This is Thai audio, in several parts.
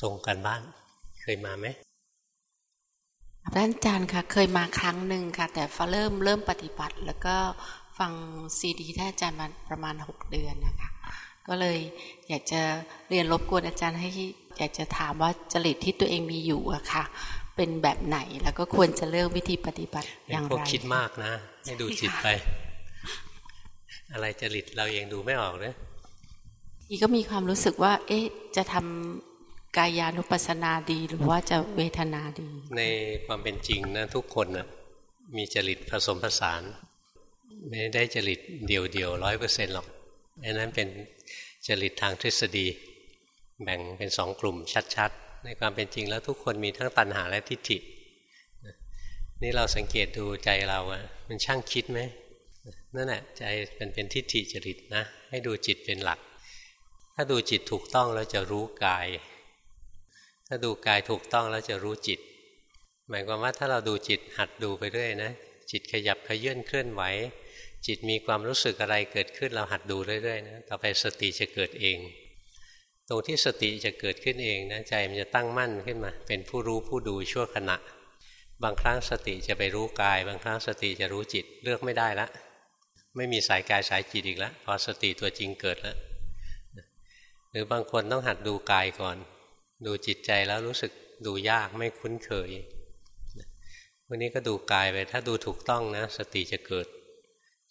ส่งกันบ้าน เคยมาไหมท่านอาจารย์ค่ะ เคยมาครั้งหนึ่งค่ะ แต่ฟเริ่มเริ่มปฏิบัติ แล้วก็ฟังซีดีท่านอาจารย์มาประมาณหกเดือนนะคะ ก็เลยอยากจะเรียนรบกวนอาจารย์ให้อยากจะถามว่าจริตที่ตัวเองมีอยู่อะค่ะ เป็นแบบไหนแล้วก็ควรจะเลือกวิธีปฏิบัติอย่างไรพวกคิดมากนะให้ดูจิตไป อะไรจริตเราเองดูไม่ออกเลยอีก็มีความรู้สึกว่า เอ๊ะ จะทำ กายานุปัสสนาดีหรือว่าจะเวทนาดี ในความเป็นจริงนะทุกคนนะมีจริตผสมผสาน ไม่ได้จริตเดียวเดียวร้อยเปอร์เซ็นต์หรอกอันนั้นเป็นจริตทางทฤษฎี แบ่งเป็นสองกลุ่มชัดๆ ในความเป็นจริงแล้วทุกคนมีทั้งตัณหาและทิฏฐินี่เราสังเกตดูใจเราอะมันช่างคิดไหมนั่นแหละใจมันเป็นทิฏฐิจริตนะ ให้ดูจิตเป็นหลัก ถ้าดูจิตถูกต้องแล้วจะรู้กาย ถ้าดูกายถูกต้องแล้วจะรู้จิต หมายความว่าถ้าเราดูจิตหัดดูไปเรื่อยนะ จิตขยับขยื่นเคลื่อนไหว จิตมีความรู้สึกอะไรเกิดขึ้นเราหัดดูเรื่อยๆนะต่อไปสติจะเกิดเอง ตรงที่สติจะเกิดขึ้นเองนะใจมันจะตั้งมั่นขึ้นมา เป็นผู้รู้ผู้ดูชั่วขณะ บางครั้งสติจะไปรู้กาย บางครั้งสติจะรู้จิตเลือกไม่ได้ละไม่มีสายกายสายจิตอีกแล้วพอสติตัวจริงเกิดแล้วหรือบางคนต้องหัดดูกายก่อน ดูจิตใจแล้วรู้สึกดูยากไม่คุ้นเคยวันนี้ก็ดูกายไป ถ้าดูถูกต้องนะ สติจะเกิด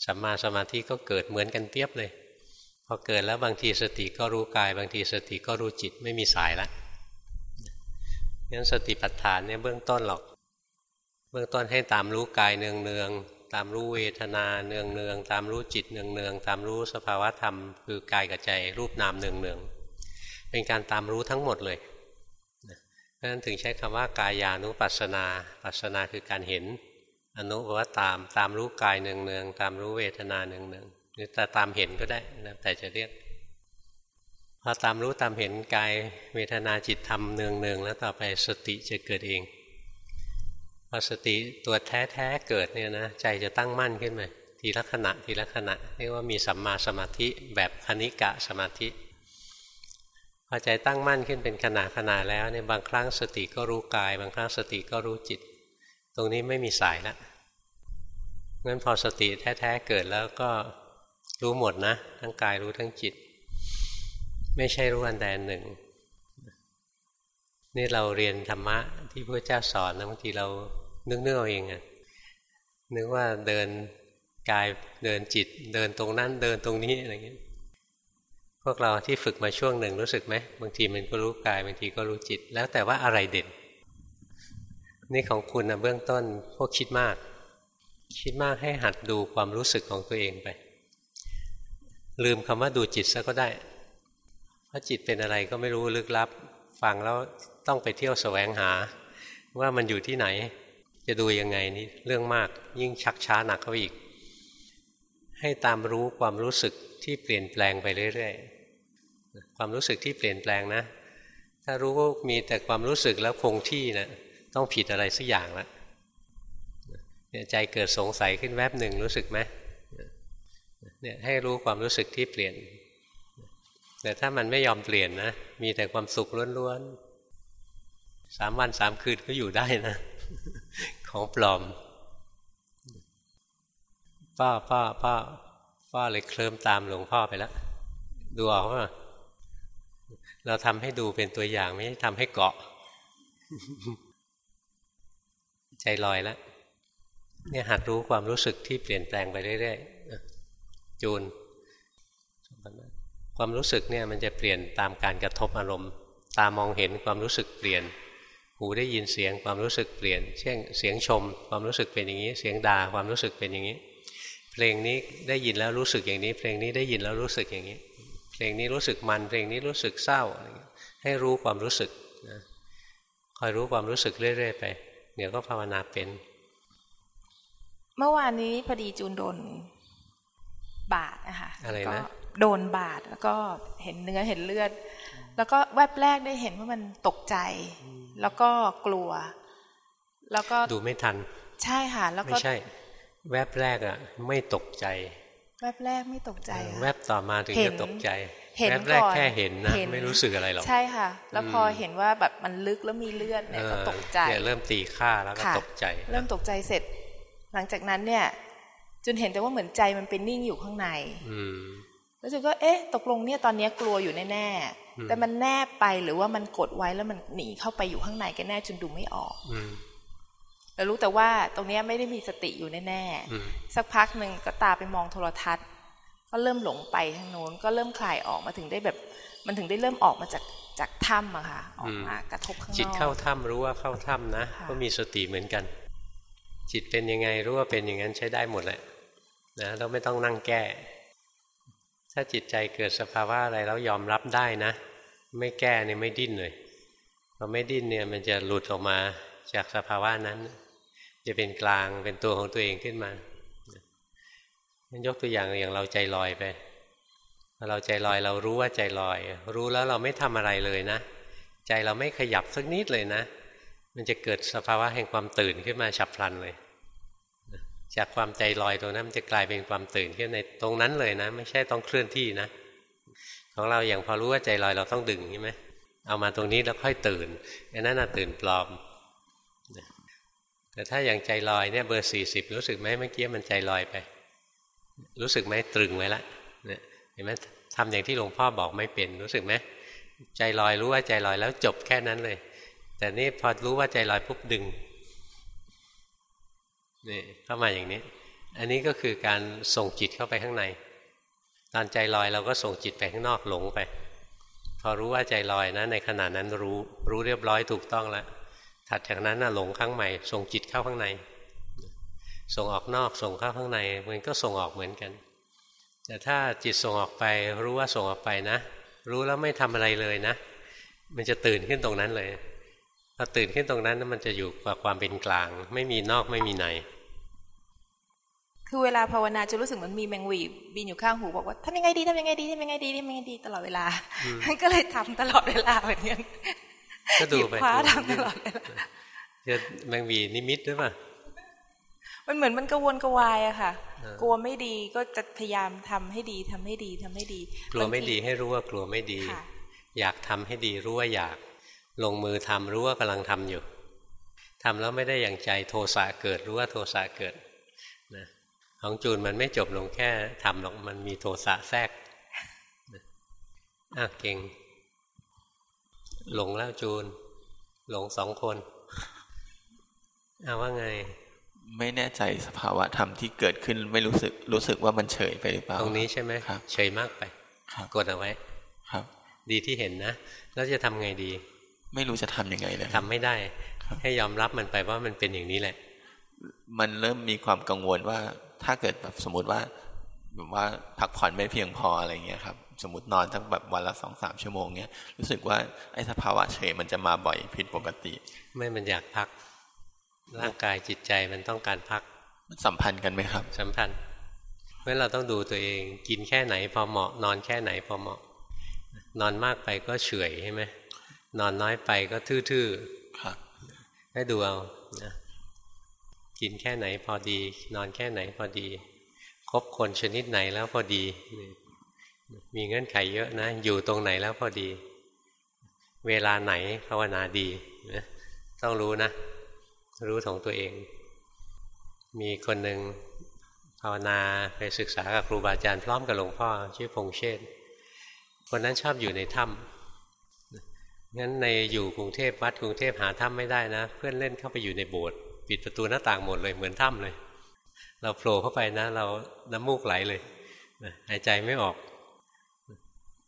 สัมมาสมาธิก็เกิดเหมือนกันเปียบเลย พอเกิดแล้วบางทีสติก็รู้กาย บางทีสติก็รู้จิตไม่มีสายละงั้นสติปัฏฐานเนี่ยเบื้องต้นหรอก เบื้องต้นให้ตามรู้กายเนืองเนืองตามรู้เวทนาเนืองเนืองตามรู้จิตเนืองเนืองตามรู้สภาวะธรรม คือกายกับใจรูปนามเนืองเนืองเป็นการตามรู้ทั้งหมดเลย นั้นถึงใช้คำว่ากายานุปัสสนา ปัสสนาคือการเห็น อนุว่าตามตามรู้กายเนืองเนืองตามรู้เวทนาเนืองเนืองหรือแต่ตามเห็นก็ได้นะแต่จะเรียกพอตามรู้ตามเห็นกายเวทนาจิตธรรมเนืองเนืองแล้วต่อไปสติจะเกิดเองพอสติตัวแท้แท้เกิดเนี่ยนะใจจะตั้งมั่นขึ้นมาทีละขณะทีละขณะเรียกว่ามีสัมมาสมาธิแบบคณิกะสมาธิ พอใจตั้งมั่นขึ้นเป็นขณะขณะแล้วเนี่ยบางครั้งสติก็รู้กาย บางครั้งสติก็รู้จิต ตรงนี้ไม่มีสายล้วงั้นพอสติแท้ๆเกิดแล้วก็รู้หมดนะ ทั้งกายรู้ทั้งจิต ไม่ใช่รู้อันใดอันหนึ่ง นี่เราเรียนธรรมะที่พระเจ้าสอนนะบางทีเรานึกเนื้อเองอะนึกว่าเดินกายเดินจิต เดินตรงนั้นเดินตรงนี้อะไรเงี้ย วกเราที่ฝึกมาช่วงหนึ่งรู้สึกไหมบางทีมันก็รู้กายบางทีก็รู้จิต แล้วแต่ว่าอะไรเด่น นี่ของคุณนะเบื้องต้นพวกคิดมาก คิดมากให้หัดดูความรู้สึกของตัวเองไป ลืมคำว่าดูจิตซะก็ได้เพราะจิตเป็นอะไรก็ไม่รู้ลึกลับ ฟังแล้วต้องไปเที่ยวแสวงหา ว่ามันอยู่ที่ไหน จะดูยังไงนี่เรื่องมาก ยิ่งชักช้าหนักเข้าอีก ให้ตามรู้ความรู้สึกที่เปลี่ยนแปลงไปเรื่อยๆ ความรู้สึกที่เปลี่ยนแปลงนะ ถ้ารู้ว่ามีแต่ความรู้สึกแล้วคงที่นะต้องผิดอะไรสักอย่างล้วเนี่ยใจเกิดสงสัยขึ้นแวบหนึ่งรู้สึกไหมเนี่ยให้รู้ความรู้สึกที่เปลี่ยน แต่ถ้ามันไม่ยอมเปลี่ยนนะ มีแต่ความสุขล้วนๆสามวันสามคืนก็อยู่ได้นะ ของปลอมป้าป้าป้าป้าเลยเคลิ้มตามหลวงพ่อไปแล้วดูออกว่า เราทำให้ดูเป็นตัวอย่างไม่ทำให้เกาะ ใจลอยแล้วเนี่ยหัดรู้ความรู้สึกที่เปลี่ยนแปลงไปเรื่อยๆจูน ความรู้สึกเนี่ยมันจะเปลี่ยนตามการกระทบอารมณ์ ตามองเห็นความรู้สึกเปลี่ยน หูได้ยินเสียงความรู้สึกเปลี่ยน เช่นเสียงชม ความรู้สึกเป็นอย่างนี้ เสียงด่าความรู้สึกเป็นอย่างนี้ เพลงนี้ได้ยินแล้วรู้สึกอย่างนี้ เพลงนี้ได้ยินแล้วรู้สึกอย่างนี้ เพลงนี้รู้สึกมันเพลงนี้รู้สึกเศร้าให้รู้ความรู้สึกนะคอยรู้ความรู้สึกเรื่อยๆไปเดี๋ยวก็ภาวนาเป็น เมื่อวานนี้พอดีจูนโดนบาดนะคะอะไรนะโดนบาดแล้วก็เห็นเนื้อเห็นเลือด แล้วก็แวบแรกได้เห็นว่ามันตกใจ แล้วก็กลัว แล้วก็ดูไม่ทัน ใช่ค่ะแล้วก็ไม่ใช่ แวบแรกอะไม่ตกใจ แวบแรกไม่ตกใจ แวบต่อมาถึงจะตกใจเห็นแวบแรก่กอนแค่เห็นนะเห็นไม่รู้สึกอะไรหรอกใช่ค่ะ แล้วพออมเห็นว่าแบบมันลึกแล้วมีเลือดเนี่ยก็ตกใจเนี่ยเริ่มตีค่าแล้วก็ค่ะตกใจ เริ่มตกใจเสร็จ หลังจากนั้นเนี่ยจนเห็นแต่ว่าเหมือนใจมันเป็นนิ่งอยู่ข้างในอืมแล้วจุนก็เอ๊ะ ตกลงเนี่ยตอนเนี้ยกลัวอยู่แน่อืมๆแต่มันแนบไปหรือว่ามันกดไว้แล้วมันหนีเข้าไปอยู่ข้างในกันแน่จนดูไม่ออก อืมแล้วรู้แต่ว่าตรงเนี้ยไม่ได้มีสติอยู่แน่อืมๆสักพักหนึ่งก็ตาไปมองโทรทัศน์ ก็เริ่มหลงไปทางโน้นก็เริ่มคลายออกมาถึงได้แบบ มันถึงได้เริ่มออกมาจากจากถ้ำอะค่ะออกมากระทบข้างนอกจิตเข้าถ้ำรู้ว่าเข้าถ้ำนะค่ะก็มีสติเหมือนกัน จิตเป็นยังไงรู้ว่าเป็นอย่างนั้นใช้ได้หมดแหละนะเราไม่ต้องนั่งแก้ ถ้าจิตใจเกิดสภาวะอะไรแล้วยอมรับได้นะ ไม่แก้เนี่ยไม่ดิ้นเลยพอไม่ดิ้นเนี่ยมันจะหลุดออกมาจากสภาวะนั้น จะเป็นกลางเป็นตัวของตัวเองขึ้นมามันยกตัวอย่างอย่างเราใจลอยไปพอเราใจลอยเรารู้ว่าใจลอย รู้แล้วเราไม่ทำอะไรเลยนะ ใจเราไม่ขยับสักนิดเลยนะ มันจะเกิดสภาวะแห่งความตื่นขึ้นมาฉับพลันเลย จากความใจลอยตรงนั้นมันจะกลายเป็นความตื่นขึ้นในตรงนั้นเลยนะ ไม่ใช่ต้องเคลื่อนที่นะ ของเราอย่างพอรู้ว่าใจลอยเราต้องดึงใช่ไหมเอามาตรงนี้แล้วค่อยตื่นอันนั้นน่ะตื่นปลอม แต่ถ้าอย่างใจลอยเนี่ยเบอร์สี่สิบรู้สึกไหมเมื่อกี้มันใจลอยไป รู้สึกไหมตรึงไว้ละเนี่ยเห็นไหมทำอย่างที่หลวงพ่อบอกไม่เป็นรู้สึกไหมใจลอยรู้ว่าใจลอยแล้วจบแค่นั้นเลย แต่นี่พอรู้ว่าใจลอยปุ๊บดึงนี่เข้ามาอย่างนี้ อันนี้ก็คือการส่งจิตเข้าไปข้างใน ตอนใจลอยเราก็ส่งจิตไปข้างนอกหลงไป พอรู้ว่าใจลอยนะ ในขณะนั้นรู้รู้เรียบร้อยถูกต้องแล้ว ถัดจากนั้นน่ะหลงครั้งใหม่ส่งจิตเข้าข้างใน ส่งออกนอกส่งเข้าข้างในมันก็ส่งออกเหมือนกัน แต่ถ้าจิตส่งออกไปรู้ว่าส่งออกไปนะ รู้แล้วไม่ทำอะไรเลยนะ มันจะตื่นขึ้นตรงนั้นเลยพอตื่นขึ้นตรงนั้นมันจะอยู่กับความเป็นกลาง ไม่มีนอกไม่มีในคือเวลาภาวนาจะรู้สึกเหมือนมีแมงวีบินอยู่ข้างหูบอกว่าทำยังไงดีทำยังไงดีทำยังไงดีทำยังไงดีตลอดเวลาก็เลยทำตลอดเวลาเหมือนกัน ก็ดูหยิบไปคว้าดูทำตลอดเวลาจะแมงวีนิมิตหรือเปล่ามันเหมือนมันกระวนกระวายอะค่ะเออกลัวไม่ดีก็จะพยายามทำให้ดีทำให้ดีทำให้ดี กลัวไม่บางทีดีให้รู้ว่ากลัวไม่ดีค่ะอยากทำให้ดีรู้ว่าอยาก ลงมือทำรู้ว่ากำลังทำอยู่ทำแล้วไม่ได้อย่างใจโทสะเกิดรู้ว่าโทสะเกิดนะของจูนมันไม่จบลงแค่ทำหรอกมันมีโทสะแทรกนะอะเก่ง หลงแล้วจูน หลงสองคนเอาว่าไง ไม่แน่ใจสภาวะธรรมที่เกิดขึ้นไม่รู้สึกรู้สึกว่ามันเฉยไปหรือเปล่าตรงนี้ใช่ไหมครับเฉยมากไปครับกดเอาไว้ ครับ ดีที่เห็นนะ แล้วจะทำไงดี ไม่รู้จะทำยังไงเลยทำไม่ได้ครับให้ยอมรับมันไปว่ามันเป็นอย่างนี้แหละ มันเริ่มมีความกังวลว่าถ้าเกิดแบบสมมติว่าแบบว่าพักผ่อนไม่เพียงพออะไรเงี้ยครับ สมมตินอนทั้งแบบวันละสองสามชั่วโมงเนี้ยรู้สึกว่าไอ้สภาวะเฉยมันจะมาบ่อยผิดปกติ ไม่มันอยากพัก ร่างกายจิตใจมันต้องการพัก มันสัมพันธ์กันไหมครับ สัมพันธ์ เพราะฉะนั้นเราต้องดูตัวเองกินแค่ไหนพอเหมาะ นอนแค่ไหนพอเหมาะ นอนมากไปก็เฉอยใช่ไหมนอนน้อยไปก็ทื่อครับๆให้ดูเอานะกินแค่ไหนพอดี นอนแค่ไหนพอดีคบคนชนิดไหนแล้วพอดีนี่ มีเงื่อนไขเยอะนะ อยู่ตรงไหนแล้วพอดี เวลาไหนภาวนาดีนะต้องรู้นะ รู้ของตัวเอง มีคนหนึ่งภาวนาไปศึกษากับครูบาอาจารย์พร้อมกับหลวงพ่อ ชื่อพงเชษ์คนนั้นชอบอยู่ในถ้ำงั้นในอยู่กรุงเทพวัดกรุงเทพหาถ้ำไม่ได้นะ เพื่อนเล่นเข้าไปอยู่ในโบสถ์ปิดประตูหน้าต่างหมดเลยเหมือนถ้ำเลย เราโผล่เข้าไปนะ เราน้ำมูกไหลเลยหายใจไม่ออก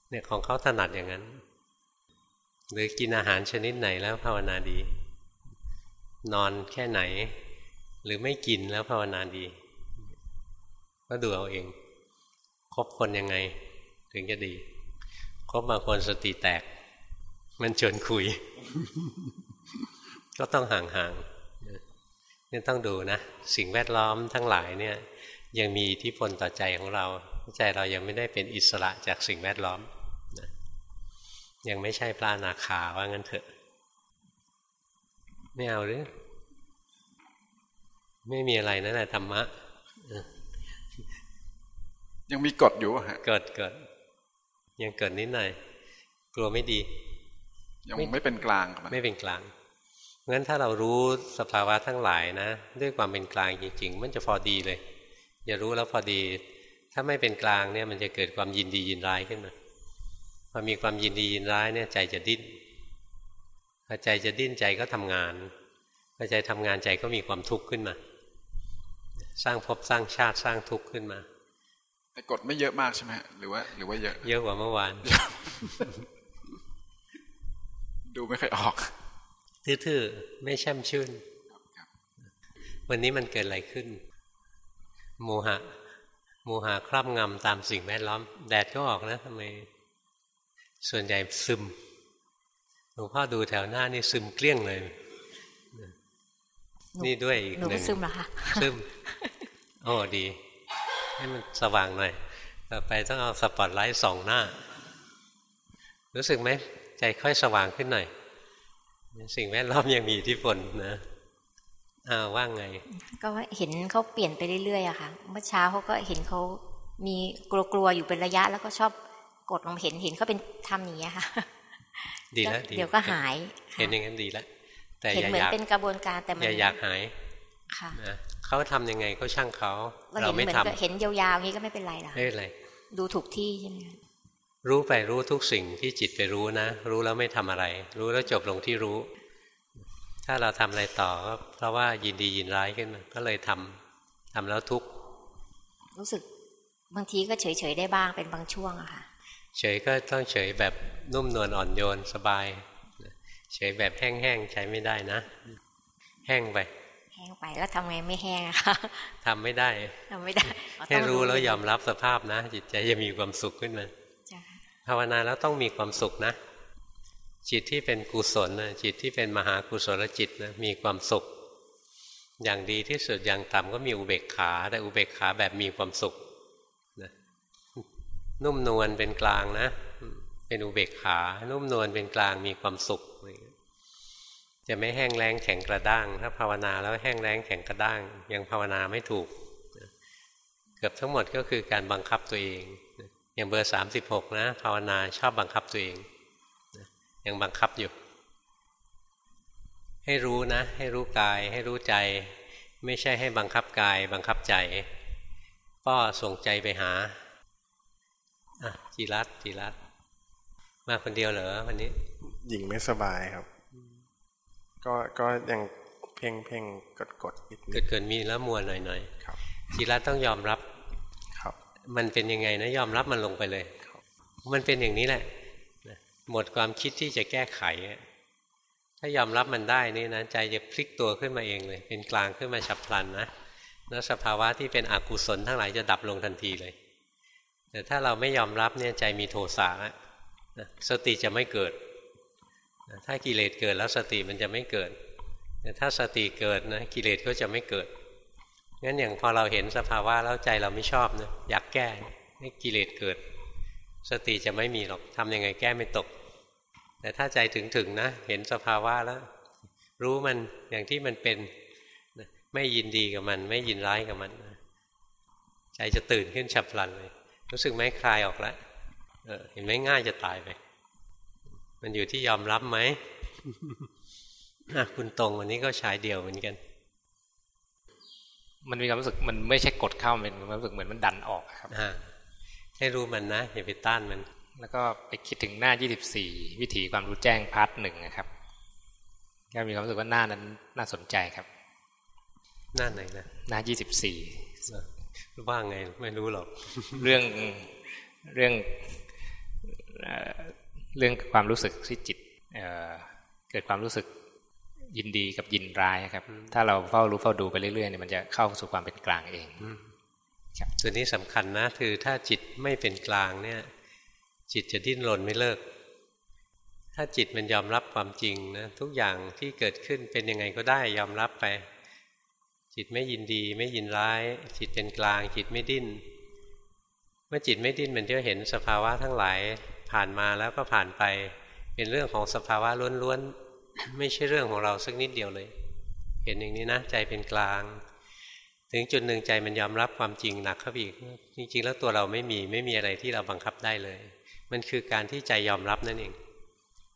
เนี่ยของเขาถนัดอย่างนั้น หรือกินอาหารชนิดไหนแล้วภาวนาดี นอนแค่ไหน หรือไม่กินแล้วภาวนาดี ก็ดูเอาเองคบคนยังไง ถึงจะดีคบบางคนสติแตก มันชวนคุย ก็ต้องห่างๆนี่ต้องดูนะ สิ่งแวดล้อมทั้งหลายเนี่ยยังมีอิทธิพลต่อใจของเรา ใจเรายังไม่ได้เป็นอิสระจากสิ่งแวดล้อม ยังไม่ใช่พระอนาคาว่างั้นเถอะ ไม่เอาหรือ ไม่มีอะไรนั่นแหละธรรมะ ยังมีกฎอยู่อะฮะเกิดเกิด ยังเกิดนิดหน่อย กลัวไม่ดี ยังไม่เป็นกลางครับไม่เป็นกลางงั้นถ้าเรารู้สภาวะทั้งหลายนะ ด้วยความเป็นกลางจริง ๆ มันจะพอดีเลย อย่ารู้แล้วพอดี ถ้าไม่เป็นกลางเนี่ย มันจะเกิดความยินดียินร้ายขึ้นมา พอมีความยินดียินร้ายเนี่ยใจจะดิ้นพอใจจะดิ้นใจก็ทำงานพอใจทำงานใจก็มีความทุกข์ขึ้นมา สร้างภพสร้างชาติสร้างทุกข์ขึ้นมา แต่กดไม่เยอะมากใช่ไหมหรือว่า หรือว่าเยอะ เยอะกว่าเมื่อวาน ดูไม่ค่อยออก ทื่อๆไม่แช่มชื่นวันนี้มันเกิดอะไรขึ้น โมหะ โมหะครอบงำตามสิ่งแวดล้อม แดดก็ออกนะทำไม ส่วนใหญ่ซึมหลวงพ่อดูแถวหน้านี่ซึมเกลี้ยงเลย นี่ด้วยอีกหนึ่งซึมเหรอคะซึมโอ้ดี ให้มันสว่างหน่อยต่อไปต้องเอาสปอตไลท์ส่องหน้า รู้สึกไหมใจค่อยสว่างขึ้นหน่อย สิ่งแวดล้อมยังมีอิทธิพลนะอ้าวว่างไง ก็เห็นเขาเปลี่ยนไปเรื่อยๆอะค่ะ เมื่อเช้าเขาก็เห็นเขามีกลัวๆอยู่เป็นระยะแล้วก็ชอบ กดลงเห็นเห็นเขาเป็นทำอย่างนี้ยค่ะ ดีแล้วดีเดี๋ยวก็หาย เห็นอย่างนั้นดีแล้วแต่เห็นอย่าเหมืออนยากเป็นกระบวนการแต่มันอย่าอยากหายค่ะนะเขาทำยังไงก็ช่างเขาเราเราเห็นไม่เหมือนทำกับเห็นยาวๆอย่างนี้ก็ไม่เป็นไรหรอไม่เป็นไรดูถูกที่ใช่ไหมคะรู้ไปรู้ทุกสิ่งที่จิตไปรู้นะ รู้แล้วไม่ทำอะไร รู้แล้วจบลงที่รู้ ถ้าเราทำอะไรต่อก็เพราะว่ายินดียินร้ายขึ้นมาก็เลยทำทำแล้วทุกข์รู้สึกบางทีก็เฉยๆได้บ้างเป็นบางช่วงอะค่ะ เฉยก็ต้องเฉยแบบนุ่มนวลอ่อนโยนสบาย เฉยแบบแห้งๆใช้ไม่ได้นะ แห้งไปแห้งไปแล้วทำไงไม่แห้งอะคะทำไม่ได้ทำไม่ได้อ๋อแค่ต้องรู้แล้วยอมรับสภาพนะ จิตใจจะมีความสุขขึ้นมาจ้ะภาวนาแล้วต้องมีความสุขนะ จิตที่เป็นกุศลนะจิตที่เป็นมหากุศลจิตนะมีความสุข อย่างดีที่สุดอย่างต่ำก็มีอุเบกขาแต่อุเบกขาแบบมีความสุขนะ นุ่มนวลเป็นกลางนะ เป็นอุเบกขา นุ่มนวลเป็นกลางมีความสุข จะไม่แห้งแล้งแข็งกระด้าง ถ้าภาวนาแล้วแห้งแล้งแข็งกระด้าง ยังภาวนาไม่ถูก เกือบทั้งหมดก็คือการบังคับตัวเอง อย่างเบอร์สามสิบหกนะ ภาวนาชอบบังคับตัวเอง ยังบังคับอยู่ ให้รู้นะ ให้รู้กาย ให้รู้ใจ ไม่ใช่ให้บังคับกาย บังคับใจป้อส่งใจไปหา จีรัตจีรัตมาคนเดียวเหรอวันนี้ หญิงไม่สบายครับ ก็ก็ยังเพ่งเพ่งกดกดนิดนิเกิดดเกิดมีแล้วมัวหน่อยหน่อยครับจีรัตต้องยอมรับครับ มันเป็นยังไงนะยอมรับมันลงไปเลยมันเป็นอย่างนี้แหละนะหมดความคิดที่จะแก้ไขอะถ้ายอมรับมันได้นี่นะใจจะพลิกตัวขึ้นมาเองเลย เป็นกลางขึ้นมาฉับพลันนะแล้วสภาวะที่เป็นอกุศลทั้งหลายจะดับลงทันทีเลย แต่ถ้าเราไม่ยอมรับเนี่ยใจมีโทสะนะสติจะไม่เกิด ถ้ากิเลสเกิดแล้วสติมันจะไม่เกิด แต่ถ้าสติเกิดนะกิเลสก็จะไม่เกิดงั้นอย่างพอเราเห็นสภาวะแล้วใจเราไม่ชอบนะอยากแก้กิเลสเกิด สติจะไม่มีหรอกทำยังไงแก้ไม่ตก แต่ถ้าใจถึงถึงนะ เห็นสภาวะแล้ว รู้มันอย่างที่มันเป็นไม่ยินดีกับมัน ไม่ยินร้ายกับมัน ใจจะตื่นขึ้นฉับพลันเลย รู้สึกไหมคลายออกแล้วเออเห็นไหมง่ายจะตายไป มันอยู่ที่ยอมรับไหมอะคุณตรงวันนี้ก็ฉายเดี่ยวเหมือนกัน มันมีความรู้สึกมันไม่ใช่กดเข้ามันเป็นความรู้สึกเหมือนมันดันออกครับอ่าให้รู้มันนะอย่าไปต้านมัน แล้วก็ไปคิดถึงหน้า 24 วิถีความรู้แจ้งพาร์ทหนึ่งนะครับก็มีความรู้สึกว่าหน้านั้นน่าสนใจครับ หน้าไหนนะหน้า 24เออ ว่าไงไม่รู้หรอก เรื่องเรื่องเอ่อเรื่องความรู้สึกที่จิตเอ่อเกิดความรู้สึกยินดีกับยินร้ายครับ ถ้าเราเฝ้ารู้เฝ้าดูไปเรื่อยๆเนี่ยมันจะเข้าสู่ความเป็นกลางเองส่วนนี้สำคัญนะ คือถ้าจิตไม่เป็นกลางเนี่ย จิตจะดิ้นรนไม่เลิก ถ้าจิตมันยอมรับความจริงนะทุกอย่างที่เกิดขึ้นเป็นยังไงก็ได้ยอมรับไป จิตไม่ยินดี ไม่ยินร้าย จิตเป็นกลาง จิตไม่ดิ้น เมื่อจิตไม่ดิ้นมันจะเห็นสภาวะทั้งหลายผ่านมาแล้วก็ผ่านไป เป็นเรื่องของสภาวะล้วนๆไม่ใช่เรื่องของเราสักนิดเดียวเลย เห็นอย่างนี้นะใจเป็นกลาง ถึงจุดหนึ่งใจมันยอมรับความจริงหนักเข้าไปอีกจริง ๆ แล้วตัวเราไม่มีไม่มีอะไรที่เราบังคับได้เลย มันคือการที่ใจยอมรับนั่นเอง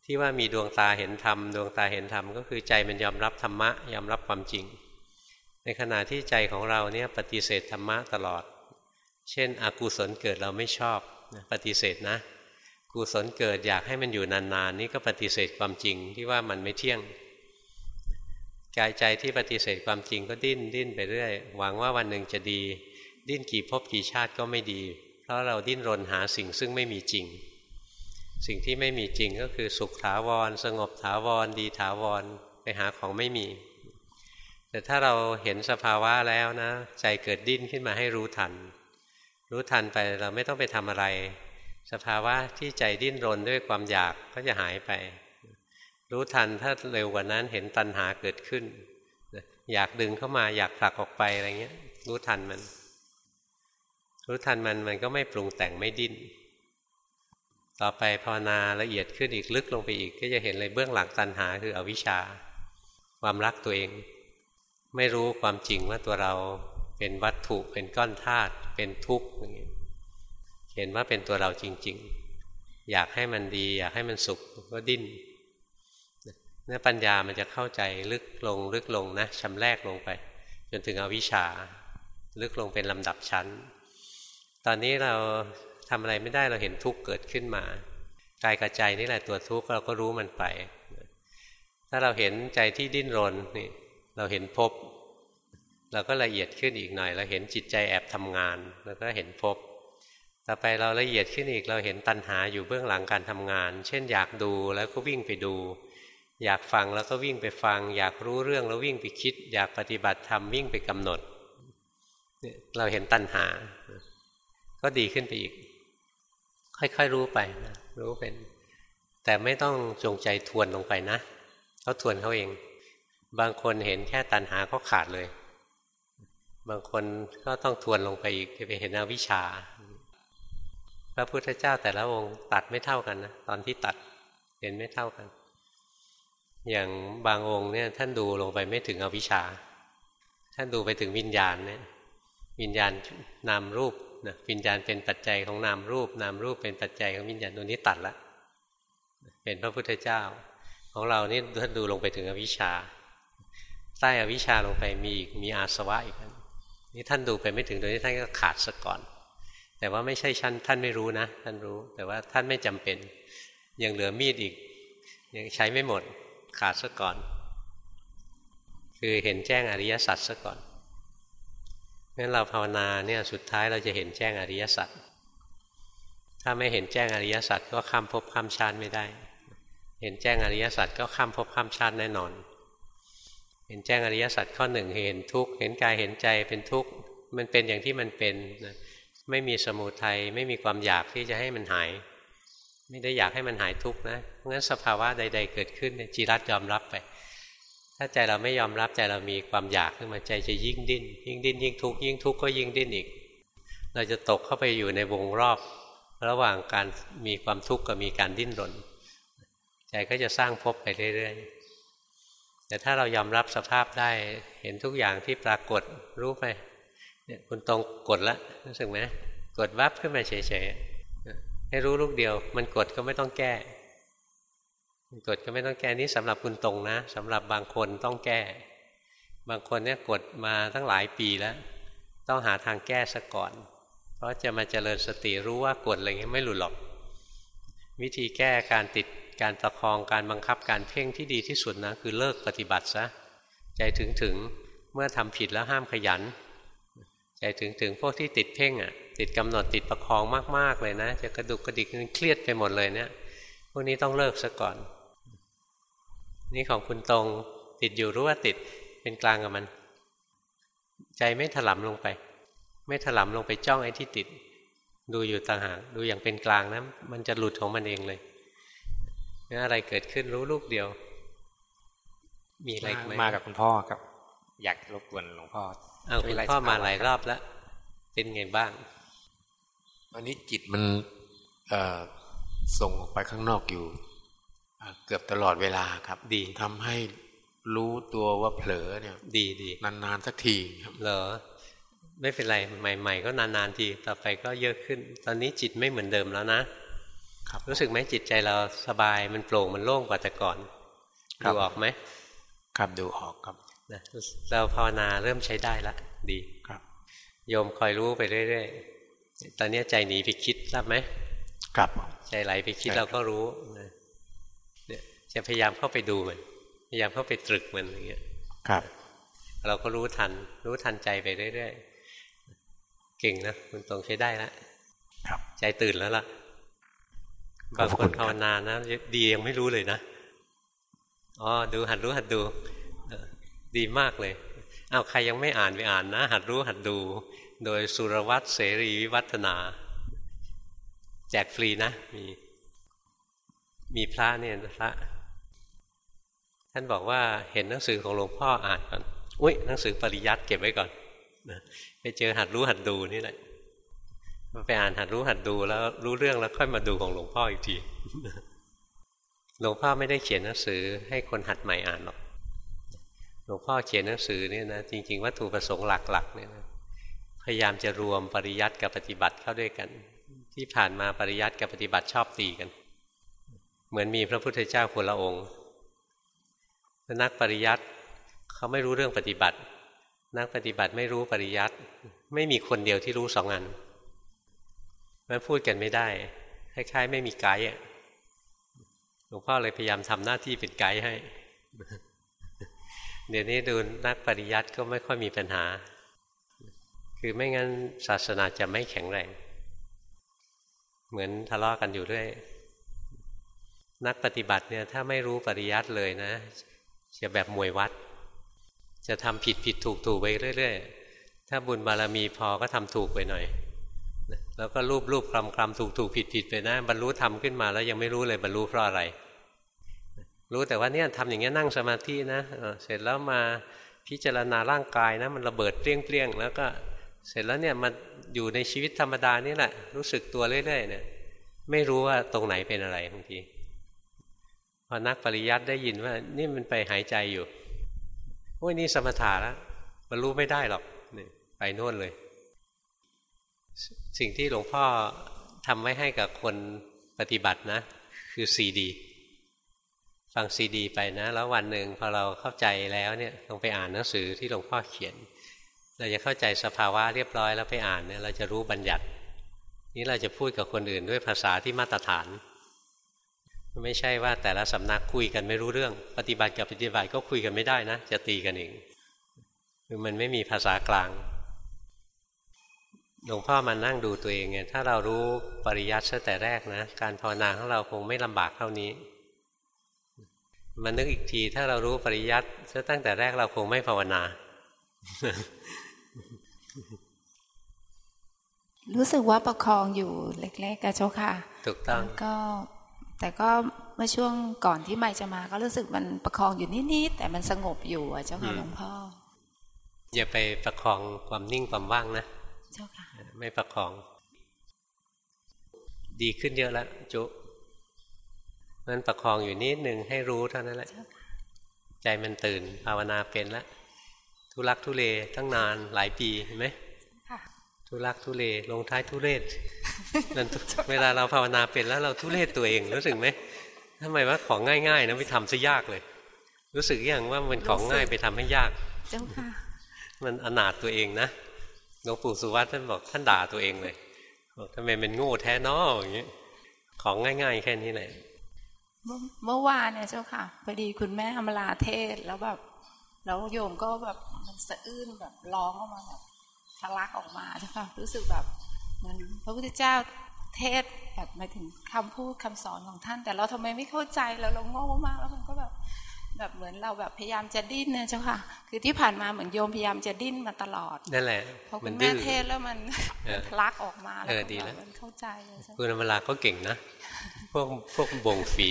ที่ว่ามีดวงตาเห็นธรรม ดวงตาเห็นธรรมก็คือใจมันยอมรับธรรมะ ยอมรับความจริง ในขณะที่ใจของเราเนี่ยปฏิเสธธรรมะตลอด เช่นอกุศลเกิดเราไม่ชอบปฏิเสธนะ กุศลเกิดอยากให้มันอยู่นานๆนี่ก็ปฏิเสธความจริงที่ว่ามันไม่เที่ยงกายใจที่ปฏิเสธความจริงก็ดิ้นดิ้นไปเรื่อยหวังว่าวันหนึ่งจะดี ดิ้นกี่ภพกี่ชาติก็ไม่ดี เพราะเราดิ้นรนหาสิ่งซึ่งไม่มีจริง สิ่งที่ไม่มีจริงก็คือสุขถาวร สงบถาวร ดีถาวร ไปหาของไม่มี แต่ถ้าเราเห็นสภาวะแล้วนะ ใจเกิดดิ้นขึ้นมาให้รู้ทัน รู้ทันไปเราไม่ต้องไปทำอะไร สภาวะที่ใจดิ้นรนด้วยความอยากก็จะหายไป รู้ทันถ้าเร็วกว่านั้นเห็นตัณหาเกิดขึ้น อยากดึงเข้ามาอยากผลักออกไปอะไรเงี้ย รู้ทันมัน รู้ทันมันมันก็ไม่ปรุงแต่งไม่ดิ้นต่อไปภาวนาละเอียดขึ้นอีกลึกลงไปอีก ก็จะเห็นเลยเบื้องหลังตัณหาคืออวิชชา ความรักตัวเอง ไม่รู้ความจริงว่าตัวเราเป็นวัตถุเป็นก้อนธาตุเป็นทุกข์อย่างเงี้ยเห็นว่าเป็นตัวเราจริง ๆ อยากให้มันดี อยากให้มันสุขก็ดิ้นเนี่ยปัญญามันจะเข้าใจลึกลงลึกลงนะช้ำแรกลงไป จนถึงอวิชชา ลึกลงเป็นลำดับชั้น ตอนนี้เราทำอะไรไม่ได้เราเห็นทุกข์เกิดขึ้นมากายกับใจนี่แหละตัวทุกข์เราก็รู้มันไป ถ้าเราเห็นใจที่ดิ้นรนนี่ เราเห็นพบเราก็ละเอียดขึ้นอีกหน่อย เราเห็นจิตใจแอบทำงาน แล้วก็เห็นพบ ต่อไปเราละเอียดขึ้นอีกเราเห็นตัณหาอยู่เบื้องหลังการทำงาน เช่นอยากดูแล้วก็วิ่งไปดู อยากฟังแล้วก็วิ่งไปฟัง อยากรู้เรื่องแล้ววิ่งไปคิด อยากปฏิบัติธรรมวิ่งไปกำหนด เราเห็นตัณหา ก็ดีขึ้นไปอีก ค่อยๆรู้ไปนะรู้เป็น แต่ไม่ต้องจงใจทวนลงไปนะเขาทวนเขาเอง บางคนเห็นแค่ตัณหาก็ขาดเลย บางคนก็ต้องทวนลงไปอีกจะไปเห็นอวิชชา พระพุทธเจ้าแต่ละองค์ตัดไม่เท่ากันนะตอนที่ตัดเห็นไม่เท่ากัน อย่างบางองค์เนี่ยท่านดูลงไปไม่ถึงอวิชชา ท่านดูไปถึงวิญญาณเนี่ยวิญญาณนามรูปนะวิญญาณเป็นปัจจัยของนามรูป นามรูปเป็นปัจจัยของวิญญาณตัวนี้ตัดละเป็นพระพุทธเจ้า ของเรานี่ท่านดูลงไปถึงอวิชชา ใต้อวิชชาลงไปมีอีกมีอาสวะอีกนี่ท่านดูไปไม่ถึงตรงนี้ท่านก็ขาดซะก่อน แต่ว่าไม่ใช่ชั้นท่านไม่รู้นะ ท่านรู้ แต่ว่าท่านไม่จำเป็นยังเหลือมีดอีก ยังใช้ไม่หมดขาดซะก่อน คือเห็นแจ้งอริยสัจซะก่อนงั้นเราภาวนาเนี่ยสุดท้ายเราจะเห็นแจ้งอริยสัจถ้าไม่เห็นแจ้งอริยสัจก็ข้ามภพข้ามชาติไม่ได้ เห็นแจ้งอริยสัจก็ข้ามภพข้ามชาติแน่นอน เห็นแจ้งอริยสัจข้อหนึ่งเห็นทุกข์เห็นกายเห็นใจเป็นทุกข์มันเป็นอย่างที่มันเป็นนะไม่มีสมุทัยไม่มีความอยากที่จะให้มันหาย ไม่ได้อยากให้มันหายทุกข์นะเพราะงั้นสภาวะใด ๆ เกิดขึ้นจีรัตยอมรับไป ถ้าใจเราไม่ยอมรับใจเรามีความอยากขึ้นมาใจจะยิ่งดิ้น ยิ่งดิ้นยิ่งทุกข์ยิ่งทุกข์ก็ยิ่งดิ้นอีก เราจะตกเข้าไปอยู่ในวงรอบ ระหว่างการมีความทุกข์กับมีการดิ้นรน ใจก็จะสร้างภพไปเรื่อยๆ แต่ถ้าเรายอมรับสภาพได้เห็นทุกอย่างที่ปรากฏรู้ไปเนี่ยคุณตรงกดล้วรู้สึกไหมกดวับขึ้นมาเฉยๆให้รู้ลูกเดียว มันกดก็ไม่ต้องแก้มันกดก็ไม่ต้องแก้นี่สำหรับคุณตรงนะสำหรับบางคนต้องแก้ บางคนเนี่ยกดมาตั้งหลายปีแล้ว ต้องหาทางแก้ซะก่อน เพราะจะมาเจริญสติรู้ว่ากดอะไรเงี้ยไม่หลุดหรอก วิธีแก้การติด การประคองการบังคับการเพ่งที่ดีที่สุดนะคือเลิกปฏิบัติซะใจถึงถึงเมื่อทำผิดแล้วห้ามขยัน ใจถึงถึงพวกที่ติดเพ่งอะ่ะติดกำหนดติดประคองมากๆเลยนะ จะกระดุกกระดิกเครียดไปหมดเลยเนี่ยพวกนี้ต้องเลิกซะก่อน นี่ของคุณตรงติดอยู่รู้ว่าติดเป็นกลางกับมัน ใจไม่ถลำลงไป ไม่ถลำลงไปจ้องไอ้ที่ติด ดูอยู่ต่างหากดูอย่างเป็นกลางนะมันจะหลุดของมันเองเลย อะไรเกิดขึ้นรู้ลูกเดียว มีอะไรไหมมากับคุณพ่อครับ อยากรบกวนหลวงพ่อเอาคุณพ่อมาหลายรอบแล้ว เป็นไงบ้างอันนี้จิตมันส่งออกไปข้างนอกอยู่เกือบตลอดเวลาครับ ดีทำให้รู้ตัวว่าเผลอเนี่ย ดีดีนานๆสักทีครับเหรอไม่เป็นไรใหม่ ๆ ก็นานๆทีต่อไปก็เยอะขึ้น ตอนนี้จิตไม่เหมือนเดิมแล้วนะ รู้สึกไหมจิตใจเราสบายมันโปร่งมันโล่งกว่าแต่ก่อนดูออกไหมครับดูออกครับนะเราภาวนาเริ่มใช้ได้ละดีครับ โยมคอยรู้ไปเรื่อยๆตอนนี้ใจหนีไปคิดทราบไหมครับใจไหลไปคิดเราก็รู้เนี่ยจะพยายามเข้าไปดูมันพยายามเข้าไปตรึกมันอย่างเงี้ยครับ เราก็รู้ทัน รู้ทันใจไปเรื่อยๆเก่งนะคุณตรงใช้ได้แล้วครับใจตื่นแล้วล่ะ บางคนภาวนานะดียังไม่รู้เลยนะอ๋อดูหัดรู้หัดดู ดีมากเลยเอาใครยังไม่อ่านไปอ่านนะ หัดรู้หัดดู โดยสุรวัตรเสรีวิวัฒนา แจกฟรีนะ มีมีพระเนี่ยพระท่านบอกว่าเห็นหนังสือของหลวงพ่ออ่านก่อน อุ้ยหนังสือปริยัติเก็บไว้ก่อนไปเจอหัดรู้หัดดูนี่แหละ ไปอ่านหัดรู้หัดดูแล้วรู้เรื่องแล้วค่อยมาดูของหลวงพ่ออีกทีหลวงพ่อไม่ได้เขียนหนังสือให้คนหัดใหม่อ่านหรอกหลวงพ่อเขียนหนังสือเนี่ยนะจริง ๆ วัตถุประสงค์หลักๆเนี่ยนะพยายามจะรวมปริยัติกับปฏิบัติเข้าด้วยกัน ที่ผ่านมาปริยัติกับปฏิบัติชอบตีกัน เหมือนมีพระพุทธเจ้าคนละองค์ นักปริยัติเขาไม่รู้เรื่องปฏิบัติ นักปฏิบัติไม่รู้ปริยัติไม่มีคนเดียวที่รู้สองอัน มันพูดกันไม่ได้คล้ายๆไม่มีไกด์หลวงพ่อเลยพยายามทำหน้าที่เป็นไกด์ให้ เดี๋ยวนี้ดูนักปริยัติก็ไม่ค่อยมีปัญหา คือไม่งั้นศาสนาจะไม่แข็งแรง เหมือนทะเลาะกันอยู่เรื่อย นักปฏิบัติเนี่ยถ้าไม่รู้ปริยัติเลยนะ จะแบบมวยวัด จะทำผิดผิดถูกถูกไปเรื่อย ๆ ถ้าบุญบารมีพอก็ทำถูกไปหน่อย แล้วก็รูปรูปคลำคลำถูกถูกผิดผิดไปนะ บรรลุทำขึ้นมาแล้วยังไม่รู้เลยบรรลุเพราะอะไร รู้แต่ว่าเนี่ยทำอย่างเงี้ยนั่งสมาธินะเสร็จแล้วมาพิจารณาร่างกายนะมันระเบิดเปรี้ยงๆแล้วก็เสร็จแล้วเนี่ยมันอยู่ในชีวิตธรรมดานี่แหละ รู้สึกตัวเรื่อยๆเนี่ย ไม่รู้ว่าตรงไหนเป็นอะไรบางทีพอนักปริยัติได้ยินว่า นี่มันไปหายใจอยู่โอ้ยนี่สมถะแล้วมันรู้ไม่ได้หรอกนี่ไปโน่นเลย สิ่งที่หลวงพ่อทำไว้ให้กับคนปฏิบัตินะ คือซีดี ฟังซีดี ไปนะ แล้ววันหนึ่งพอเราเข้าใจแล้วเนี่ยลองไปอ่านหนังสือที่หลวงพ่อเขียน เราจะเข้าใจสภาวะเรียบร้อยแล้วไปอ่านเนี่ยเราจะรู้บัญญัติ นี้เราจะพูดกับคนอื่นด้วยภาษาที่มาตรฐาน ไม่ใช่ว่าแต่ละสำนักคุยกันไม่รู้เรื่อง ปฏิบัติกับปฏิบัติก็คุยกันไม่ได้นะ จะตีกันเองคือมันไม่มีภาษากลาง หลวงพ่อมานั่งดูตัวเองไงถ้าเรารู้ปริยัติซะแต่แรกนะ การภาวนาของเราคงไม่ลำบากเท่านี้มานึกอีกที ถ้าเรารู้ปริยัติซะตั้งแต่แรกเราคงไม่ภาวนา รู้สึกว่าประคองอยู่เล็กๆกะเจ้าค่ะ ถูกต้องก็แต่ก็เมื่อช่วงก่อนที่ไม่จะมา ก็รู้สึกมันประคองอยู่นิดๆแต่มันสงบอยู่อะเจ้าค่ะหลวงพ่ออย่าไปประคองความนิ่งความว่างนะ เจ้าค่ะ ไม่ประคอง ดีขึ้นเยอะแล้วจุมันประคองอยู่นิดหนึ่งให้รู้เท่านั้นแหละ ใจมันตื่นภาวนาเป็นแล้วทุลักทุเลตั้งนานหลายปีเห็นไหมทุลักทุเลลงท้ายทุเรศนั่นเวลาเราภาวนาเป็นแล้วเราทุเรศตัวเองรู้สึกไหมทำไมว่าของง่ายๆนะไปทำซะยากเลย รู้สึกอย่างว่ามันของง่ายไปทำให้ยาก เจ้าค่ะ มันอนาถตัวเองนะ หลวงปู่สุวัตท่านบอกท่านด่าตัวเองเลยบอกทำไมเป็นโง่แท้นออย่างเงี้ของง่าย ๆ แค่นี้แหละเมื่อวานเนี่ยเจ้าค่ะพอดีคุณแม่อมลาเทศแล้วแบบแล้วโยมก็แบบมันสะอื้นแบบร้องออกมาแบบทะลักออกมาใช่ค่ะรู้สึกแบบเหมือนพระพุทธเจ้าเทศแบบมาถึงคำพูดคำสอนของท่าน แต่เราทำไมไม่เข้าใจแล้วเราโง่มากแล้วมันก็แบบ แบบเหมือนเราแบบพยายามจะดิ้นนะเจ้าค่ะ คือที่ผ่านมาเหมือนโยมพยายามจะดิ้นมาตลอดนั่นแหละพอคุณแม่เทศแล้วมันทลักออกมาแล้วมันเข้าใจคุณเวลาก็เก่งนะ พวกพวกบ่งฝี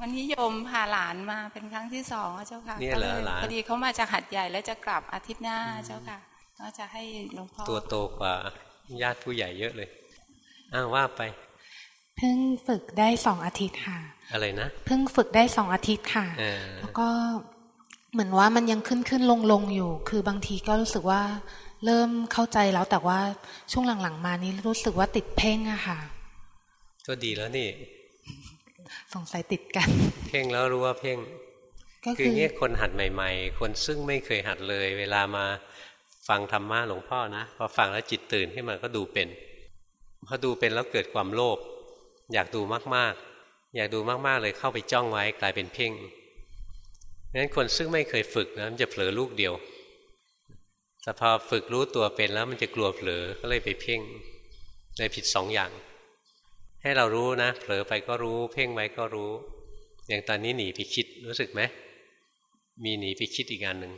วันนี้โยมพาหลานมาเป็นครั้งที่สองเจ้าค่ะนี่เหรอหลานพอดีเขามาจากหัดใหญ่แล้วจะกลับอาทิตย์หน้าเจ้าค่ะก็จะให้หลวงพ่อตัวโตกว่าญาติผู้ใหญ่เยอะเลยอ้าวว่าไป เพิ่งฝึกได้สองอาทิตย์ค่ะ อะไรนะ เพิ่งฝึกได้สองอาทิตย์ค่ะ แล้วก็เหมือนว่ามันยังขึ้นขึ้นลงลงอยู่ คือบางทีก็รู้สึกว่าเริ่มเข้าใจแล้วแต่ว่าช่วงหลังๆ มานี้รู้สึกว่าติดเพ่งอะค่ะ ก็ดีแล้วนี่ สงสัยติดกัน เพ่งแล้วรู้ว่าเพ่ง ก็คือเงี้ยคนหัดใหม่ ๆ คนซึ่งไม่เคยหัดเลย เวลามาฟังธรรมะหลวงพ่อนะพอฟังแล้วจิตตื่นขึ้นมาก็ดูเป็นพอดูเป็นแล้วเกิดความโลภ อยากดูมากๆ อยากดูมากๆเลยเข้าไปจ้องไว้กลายเป็นเพ่งงั้นคนซึ่งไม่เคยฝึกนะมันจะเผลอลูกเดียวแต่พอฝึกรู้ตัวเป็นแล้วมันจะกลัวเผลอก็เลยไปเพ่งเลยผิดสองอย่าง ให้เรารู้นะเผลอไปก็รู้ เพ่งไว้ก็รู้ อย่างตอนนี้หนีไปคิดรู้สึกไหมมีหนีไปคิดอีกงานหนึ่ง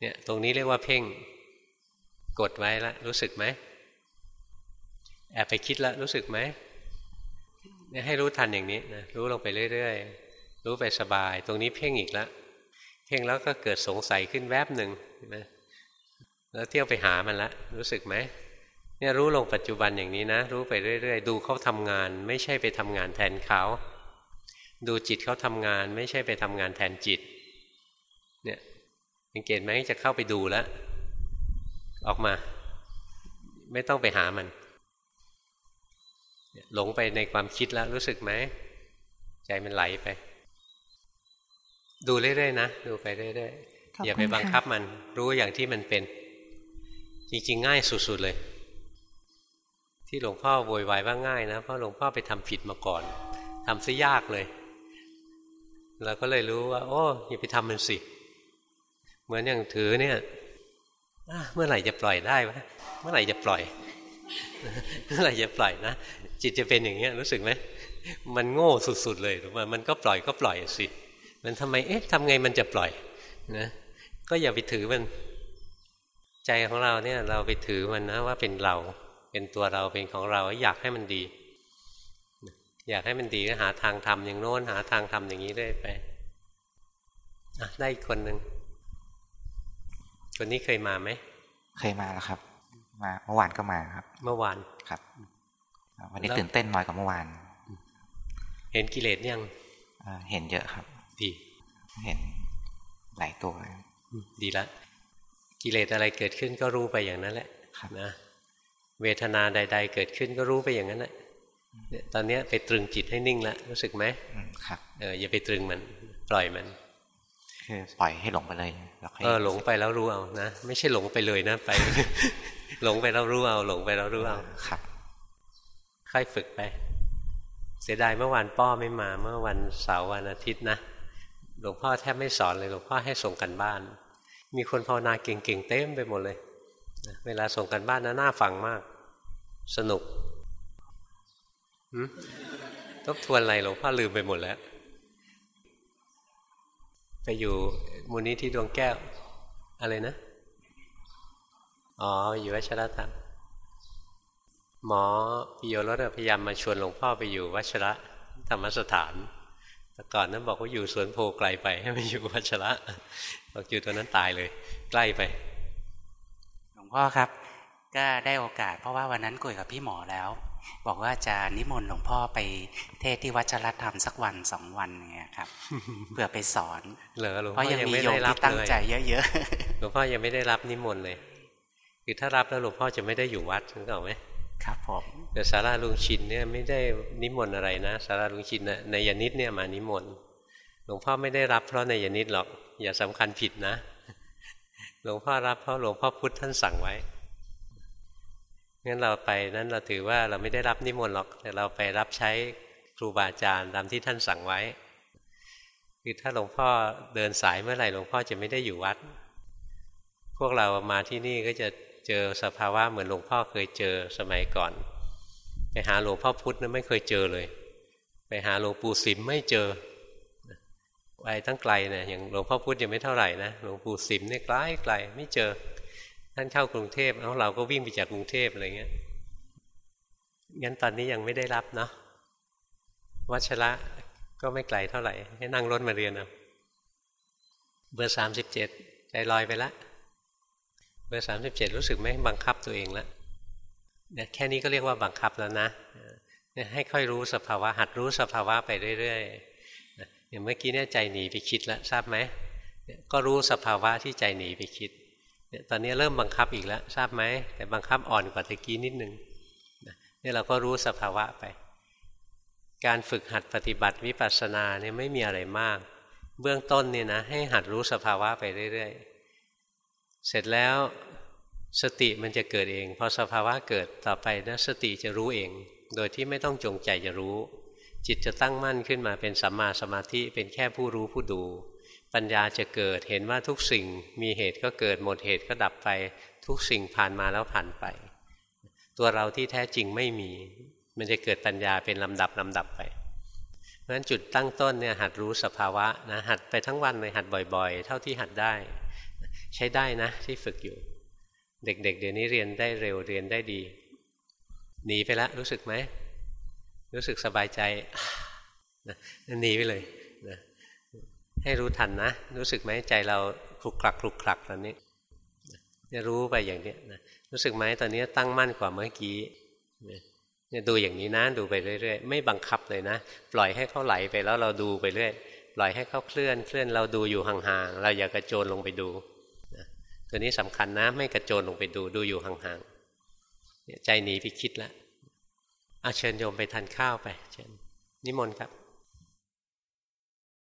เนี่ยตรงนี้เรียกว่าเพ่งกดไว้แล้วรู้สึกไหมแอบไปคิดแล้วรู้สึกไหม เนี่ยให้รู้ทันอย่างนี้นะรู้ลงไปเรื่อยๆ รู้ไปสบาย ตรงนี้เพ่งอีกแล้วเพ่งแล้วก็เกิดสงสัยขึ้นแวบหนึ่งนะแล้วเที่ยวไปหามันละ รู้สึกไหมเนี่ยรู้ลงปัจจุบันอย่างนี้นะ รู้ไปเรื่อย ๆ ดูเขาทำงาน ไม่ใช่ไปทำงานแทนเขาดูจิตเขาทำงาน ไม่ใช่ไปทำงานแทนจิต เนี่ยสังเกตไหมจะเข้าไปดูแล้ว ออกมา ไม่ต้องไปหามัน หลงไปในความคิดแล้วรู้สึกไหมใจมันไหลไป ดูเรื่อยๆนะดูไปเรื่อยๆอย่าไปบังคับมันรู้อย่างที่มันเป็น จริงๆ ง่ายสุดๆเลย ที่หลวงพ่อโวยวายว่าง่ายนะเพราะหลวงพ่อไปทำผิดมาก่อนทำซะยากเลยเราก็เลยรู้ว่า โอ้อย่าไปทำมันสิ เหมือนอย่างถือเนี่ยเมื่อไหร่จะปล่อยได้วะเมื่อไหร่จะปล่อย เมื่อไหร่จะปล่อยนะจิตจะเป็นอย่างเงี้ยรู้สึกไหมมันโง่สุดๆเลยหรือว่ามันก็ปล่อยก็ปล่อยสิมันทำไมเอ๊ะทำไงมันจะปล่อยนะก็อย่าไปถือมันใจของเราเนี่ย เราไปถือมันนะว่าเป็นเรา เป็นตัวเราเป็นของเราอยากให้มันดี อยากให้มันดีก็หาทางทำอย่างโน้นหาทางทำอย่างนี้เรื่อยไปได้อีกคนหนึ่งคนนี้เคยมาไหมเคยมาแล้วครับ มาเมื่อวานก็มาครับ เมื่อวานครับ วันนี้ตื่นเต้นน้อยกว่าเมื่อวาน เห็นกิเลสยังเห็นเยอะครับ ดี เห็นหลายตัวดีละกิเลสอะไรเกิดขึ้นก็รู้ไปอย่างนั้นแหละนะเวทนาใด ๆ เกิดขึ้นก็รู้ไปอย่างนั้นแหละตอนนี้ไปตรึงจิตให้นิ่งแล้วรู้สึกไหมครับเอออย่าไปตรึงมันปล่อยมันคือ ปล่อยให้หลงไปเลยเออหลงไปแล้วรู้เอานะไม่ใช่หลงไปเลยนะไป หลงไปแล้วรู้เอา หลงไปแล้วรู้เอาครับค่อยฝึกไป เสียดายเมื่อวานป้อไม่มา เมื่อวันเสาร์วันอาทิตย์นะหลวงพ่อแทบไม่สอนเลยหลวงพ่อให้ส่งกันบ้าน มีคนภาวนาเก่งๆเต็มไปหมดเลยเวลาส่งกันบ้านนะน่าฟังมาก สนุกทบทวนอะไรหลวงพ่อลืมไปหมดแล้ว ไปอยู่มูลนิธิดวงแก้ว อะไรนะ อ๋อ อยู่วัชระธรรมหมอปิโยรสพยายามมาชวนหลวงพ่อไปอยู่วัชระธรรมสถาน แต่ก่อนนั้นบอกว่าอยู่สวนโพไกลไป ให้มาอยู่วัชระบอกอยู่ตัวนั้นตายเลย ใกล้ไป หลวงพ่อครับ ก็ได้โอกาสเพราะว่าวันนั้นคุยกับพี่หมอแล้ว บอกว่าจะนิมนต์หลวงพ่อไปเทศที่วัชรธรรมสักวันสองวันเนี่ยครับเพื่อไปสอนเพราะยังมีโยมที่ตั้งใจเยอะๆหลวงพ่อยังไม่ได้รับนิมนต์เลยคือถ้ารับแล้วหลวงพ่อจะไม่ได้อยู่วัดถึงเปล่าไหมครับผมแต่สาราลุงชินเนี่ยไม่ได้นิมนต์อะไรนะสาราลุงชินในยานิดเนี่ยมานิมนต์หลวงพ่อไม่ได้รับเพราะในยานิดหรอก อย่าสำคัญผิดนะ หลวงพ่อรับเพราะหลวงพ่อพุทธท่านสั่งไว้ งั้นเราไปนั้นเราถือว่าเราไม่ได้รับนิมนต์หรอก แต่เราไปรับใช้ครูบาอาจารย์ตามที่ท่านสั่งไว้ คือถ้าหลวงพ่อเดินสายเมื่อไหร่หลวงพ่อจะไม่ได้อยู่วัด พวกเรามาที่นี่ก็จะเจอสภาวะเหมือนหลวงพ่อเคยเจอสมัยก่อน ไปหาหลวงพ่อพุธนะไม่เคยเจอเลย ไปหาหลวงปู่สิมไม่เจอไปตั้งไกลนะอย่างหลวงพ่อพุธยังไม่เท่าไหร่นะหลวงปู่สิมเนี่ยไกลไกลไม่เจอ ท่านเข้ากรุงเทพแล้วเราก็วิ่งไปจากกรุงเทพอะไรเงี้ยงั้นตอนนี้ยังไม่ได้รับเนาะวัชระก็ไม่ไกลเท่าไหร่ให้นั่งรถมาเรียนเอาเบอร์สามสิบเจ็ดใจลอยไปล้วบอร์สามสิบเจ็ดรู้สึกไหมบังคับตัวเองล้วเนี่ยแค่นี้ก็เรียกว่าบังคับแล้วนะให้ค่อยรู้สภาวะหัดรู้สภาวะไปเรื่อยๆอย่างเมื่อกี้เนี่ยใจหนีไปคิดแล้วทราบไหมก็รู้สภาวะที่ใจหนีไปคิด เนี่ยตอนนี้เริ่มบังคับอีกแล้ว ทราบไหม แต่บังคับอ่อนกว่าตะกี้นิดนึงนี่เราก็รู้สภาวะไป การฝึกหัดปฏิบัติวิปัสสนาเนี่ยไม่มีอะไรมาก เบื้องต้นเนี่ยนะ ให้หัดรู้สภาวะไปเรื่อยๆ เสร็จแล้วสติมันจะเกิดเอง พอสภาวะเกิดต่อไปนะสติจะรู้เอง โดยที่ไม่ต้องจงใจจะรู้ จิตจะตั้งมั่นขึ้นมาเป็นสัมมาสมาธิเป็นแค่ผู้รู้ผู้ดู ปัญญาจะเกิดเห็นว่าทุกสิ่งมีเหตุก็เกิดหมดเหตุก็ดับไป ทุกสิ่งผ่านมาแล้วผ่านไป ตัวเราที่แท้จริงไม่มี มันจะเกิดปัญญาเป็นลำดับลำดับไปเพราะฉะนั้นจุดตั้งต้นเนี่ยหัดรู้สภาวะนะหัดไปทั้งวันเลยหัดบ่อย ๆ เท่าที่หัดได้ ใช้ได้นะ ที่ฝึกอยู่ เด็กๆเเดี๋ยวนี้เรียนได้เร็วเรียนได้ดีหนีไปแล้วรู้สึกไหมรู้สึกสบายใจนะหนีไปเลย ให้รู้ทันนะ รู้สึกไหมใจเราคลุกคลักคลุกคลักตอนนี้จะรู้ไปอย่างนี้นะรู้สึกไหมตอนนี้ตั้งมั่นกว่าเมื่อกี้เนี่ยดูอย่างนี้นะดูไปเรื่อยๆ ไม่บังคับเลยนะ ปล่อยให้เขาไหลไปแล้วเราดูไปเรื่อยปล่อยให้เขาเคลื่อนเคลื่อนเราดูอยู่ห่างๆเราอย่ากระโจนลงไปดูตัวนี้สำคัญนะ ไม่กระโจนลงไปดูดูอยู่ห่างๆใจหนีไปคิดล้วอาเชิญโยมไปทานข้าวไปเชิญนิมนต์ครับ